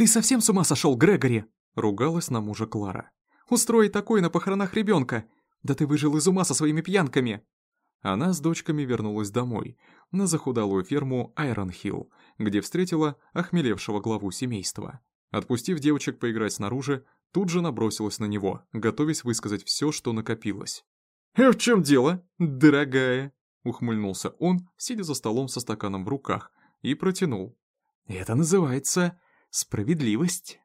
«Ты совсем с ума сошел, Грегори?» — ругалась на мужа Клара. «Устроить такое на похоронах ребенка! Да ты выжил из ума со своими пьянками!» Она с дочками вернулась домой, на захудалую ферму Айронхилл, где встретила охмелевшего главу семейства. Отпустив девочек поиграть снаружи, тут же набросилась на него, готовясь высказать все, что накопилось. «А в чем дело, дорогая?» — ухмыльнулся он, сидя за столом со стаканом в руках, и протянул. «Это называется справедливость».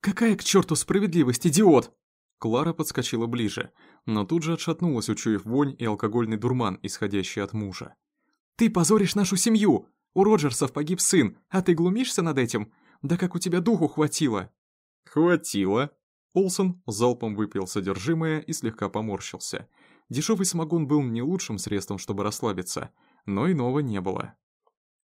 «Какая к черту справедливость, идиот?» Клара подскочила ближе, но тут же отшатнулась, учуяв вонь и алкогольный дурман, исходящий от мужа. «Ты позоришь нашу семью! У Роджерсов погиб сын, а ты глумишься над этим? Да как у тебя духу хватило!» «Хватило!» Олсон залпом выпил содержимое и слегка поморщился. Дешевый самогон был не лучшим средством, чтобы расслабиться, но иного не было.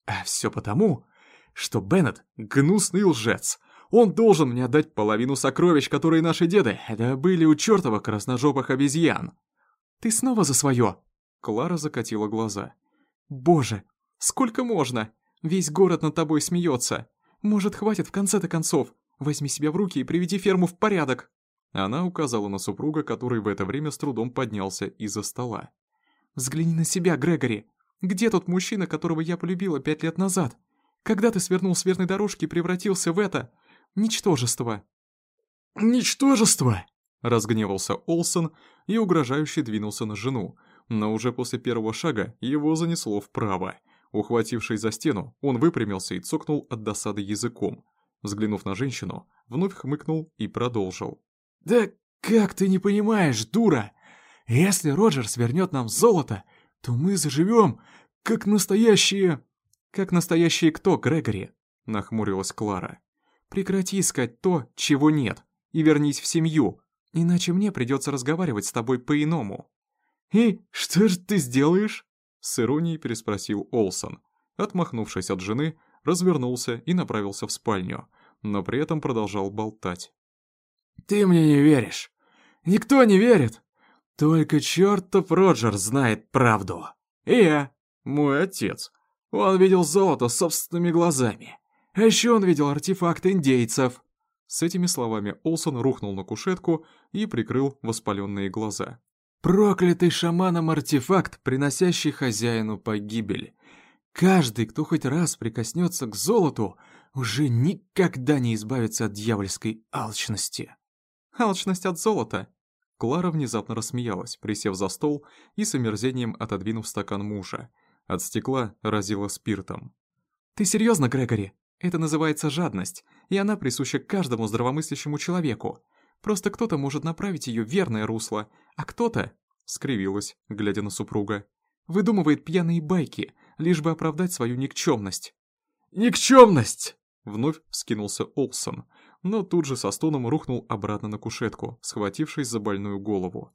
«А все потому, что Беннет — гнусный лжец!» Он должен мне отдать половину сокровищ, которые наши деды добыли у чертовых красножопых обезьян. Ты снова за свое?» Клара закатила глаза. «Боже, сколько можно? Весь город над тобой смеется. Может, хватит в конце-то концов? Возьми себя в руки и приведи ферму в порядок». Она указала на супруга, который в это время с трудом поднялся из-за стола. «Взгляни на себя, Грегори. Где тот мужчина, которого я полюбила пять лет назад? Когда ты свернул с верной дорожки и превратился в это, Ничтожество!» «Ничтожество!» — разгневался Олсон и угрожающе двинулся на жену, но уже после первого шага его занесло вправо. Ухватившись за стену, он выпрямился и цокнул от досады языком. Взглянув на женщину, вновь хмыкнул и продолжил. «Да как ты не понимаешь, дура? Если Роджерс вернет нам золото, то мы заживем, как настоящие...» «Как настоящие кто, Грегори?» — нахмурилась Клара. Прекрати искать то, чего нет, и вернись в семью, иначе мне придется разговаривать с тобой по-иному». «И что же ты сделаешь?» — с иронией переспросил Олсон. Отмахнувшись от жены, развернулся и направился в спальню, но при этом продолжал болтать. «Ты мне не веришь. Никто не верит. Только чертов Роджер знает правду. И я, мой отец. Он видел золото собственными глазами. А еще он видел артефакты индейцев!» С этими словами Олсон рухнул на кушетку и прикрыл воспаленные глаза. «Проклятый шаманом артефакт, приносящий хозяину погибель. Каждый, кто хоть раз прикоснется к золоту, уже никогда не избавится от дьявольской алчности». «Алчность от золота?» Клара внезапно рассмеялась, присев за стол и с омерзением отодвинув стакан мужа. От стекла разило спиртом. «Ты серьезно, Грегори? Это называется жадность, и она присуща каждому здравомыслящему человеку. Просто кто-то может направить ее в верное русло, а кто-то, скривилась, глядя на супруга, выдумывает пьяные байки, лишь бы оправдать свою никчемность. «Никчемность!» Вновь вскинулся Олсон, но тут же со стоном рухнул обратно на кушетку, схватившись за больную голову.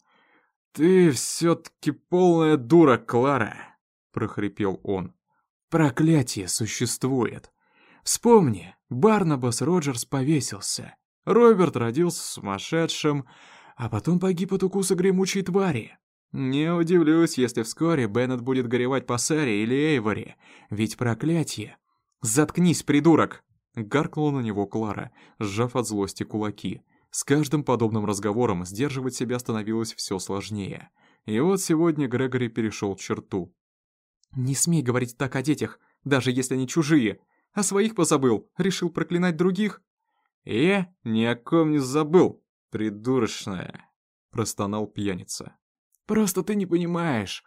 «Ты все-таки полная дура, Клара!» — прохрипел он. «Проклятие существует. Вспомни, Барнабас Роджерс повесился. Роберт родился сумасшедшим, а потом погиб от укуса гремучей твари. Не удивлюсь, если вскоре Беннет будет горевать по Саре или Эйвори, ведь проклятие. «Заткнись, придурок!» — гаркнула на него Клара, сжав от злости кулаки. С каждым подобным разговором сдерживать себя становилось все сложнее. И вот сегодня Грегори перешел черту. «Не смей говорить так о детях, даже если они чужие. А своих позабыл, решил проклинать других. «Я ни о ком не забыл, придурочная», — простонал пьяница. «Просто ты не понимаешь,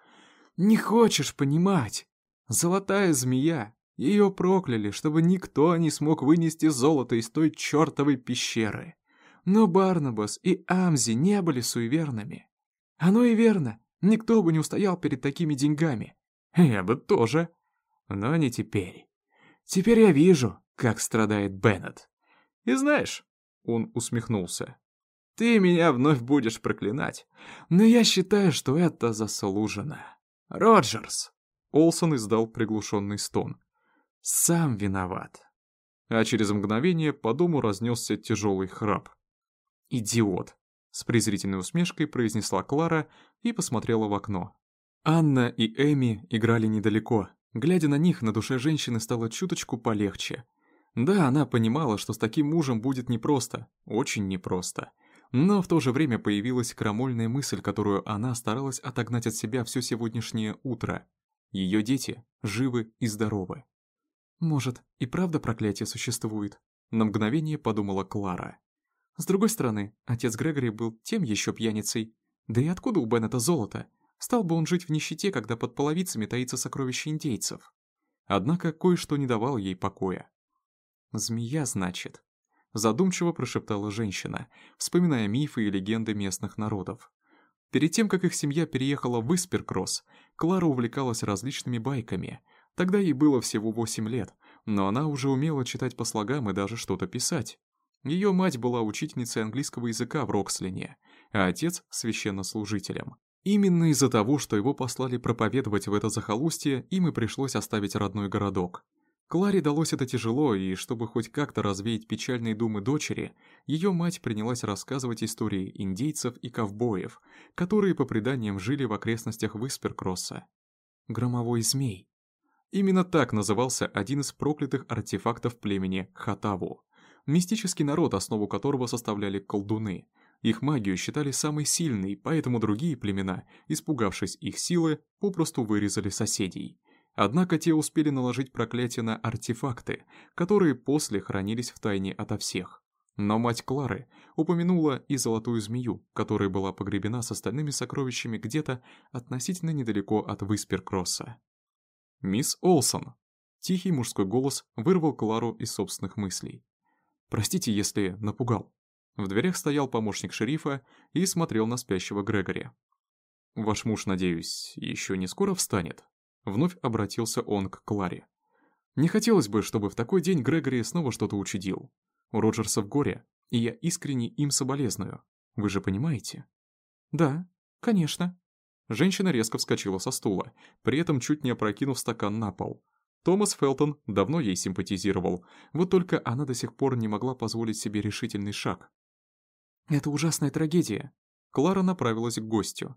не хочешь понимать. Золотая змея, ее прокляли, чтобы никто не смог вынести золото из той чертовой пещеры. Но Барнабас и Амзи не были суеверными. Оно и верно, никто бы не устоял перед такими деньгами. Я бы тоже. Но не теперь. Теперь я вижу, как страдает Беннет. И знаешь, он усмехнулся. Ты меня вновь будешь проклинать, но я считаю, что это заслужено. Роджерс. Олсон издал приглушенный стон. Сам виноват. А через мгновение по дому разнесся тяжелый храп. «Идиот!» — с презрительной усмешкой произнесла Клара и посмотрела в окно. Анна и Эми играли недалеко, Глядя на них, на душе женщины стало чуточку полегче. Да, она понимала, что с таким мужем будет непросто, очень непросто. Но в то же время появилась крамольная мысль, которую она старалась отогнать от себя все сегодняшнее утро. Ее дети живы и здоровы. «Может, и правда проклятие существует?» На мгновение подумала Клара. С другой стороны, отец Грегори был тем еще пьяницей. Да и откуда у Беннета золото? Стал бы он жить в нищете, когда под половицами таится сокровище индейцев. Однако кое-что не давало ей покоя. «Змея, значит?» Задумчиво прошептала женщина, вспоминая мифы и легенды местных народов. Перед тем, как их семья переехала в Исперкросс, Клара увлекалась различными байками. Тогда ей было всего 8 лет, но она уже умела читать по слогам и даже что-то писать. Ее мать была учительницей английского языка в Рокслине, а отец — священнослужителем. Именно из-за того, что его послали проповедовать в это захолустье, им и пришлось оставить родной городок. Кларе далось это тяжело, и чтобы хоть как-то развеять печальные думы дочери, ее мать принялась рассказывать истории индейцев и ковбоев, которые по преданиям жили в окрестностях Висперкросса. Громовой змей. Именно так назывался один из проклятых артефактов племени Хатаву. Мистический народ, основу которого составляли колдуны. Их магию считали самой сильной, поэтому другие племена, испугавшись их силы, попросту вырезали соседей. Однако те успели наложить проклятие на артефакты, которые после хранились в тайне ото всех. Но мать Клары упомянула и золотую змею, которая была погребена с остальными сокровищами где-то относительно недалеко от Висперкросса. «Мисс Олсон!» Тихий мужской голос вырвал Клару из собственных мыслей. «Простите, если напугал». В дверях стоял помощник шерифа и смотрел на спящего Грегори. «Ваш муж, надеюсь, еще не скоро встанет?» Вновь обратился он к Кларе. «Не хотелось бы, чтобы в такой день Грегори снова что-то учудил. У Роджерса в горе, и я искренне им соболезную. Вы же понимаете?» «Да, конечно». Женщина резко вскочила со стула, при этом чуть не опрокинув стакан на пол. Томас Фелтон давно ей симпатизировал, вот только она до сих пор не могла позволить себе решительный шаг. «Это ужасная трагедия». Клара направилась к гостю.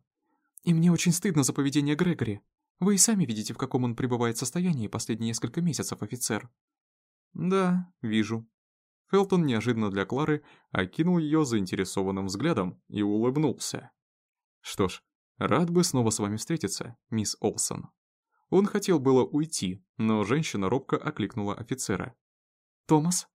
«И мне очень стыдно за поведение Грегори. Вы и сами видите, в каком он пребывает состоянии последние несколько месяцев, офицер». «Да, вижу». Фелтон неожиданно для Клары окинул ее заинтересованным взглядом и улыбнулся. «Что ж, рад бы снова с вами встретиться, мисс Олсон». Он хотел было уйти, но женщина робко окликнула офицера. «Томас?»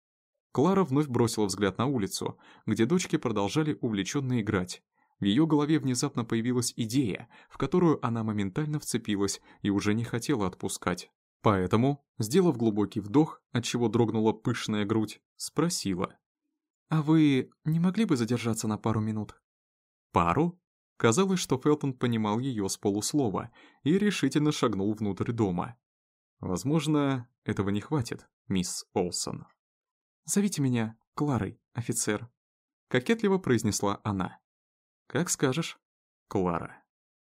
Клара вновь бросила взгляд на улицу, где дочки продолжали увлеченно играть, в ее голове внезапно появилась идея, в которую она моментально вцепилась и уже не хотела отпускать. Поэтому, сделав глубокий вдох, отчего дрогнула пышная грудь, спросила. «А вы не могли бы задержаться на пару минут?» «Пару?» Казалось, что Фелтон понимал ее с полуслова и решительно шагнул внутрь дома. «Возможно, этого не хватит, мисс Олсон». «Зовите меня Кларой, офицер», — кокетливо произнесла она. «Как скажешь, Клара».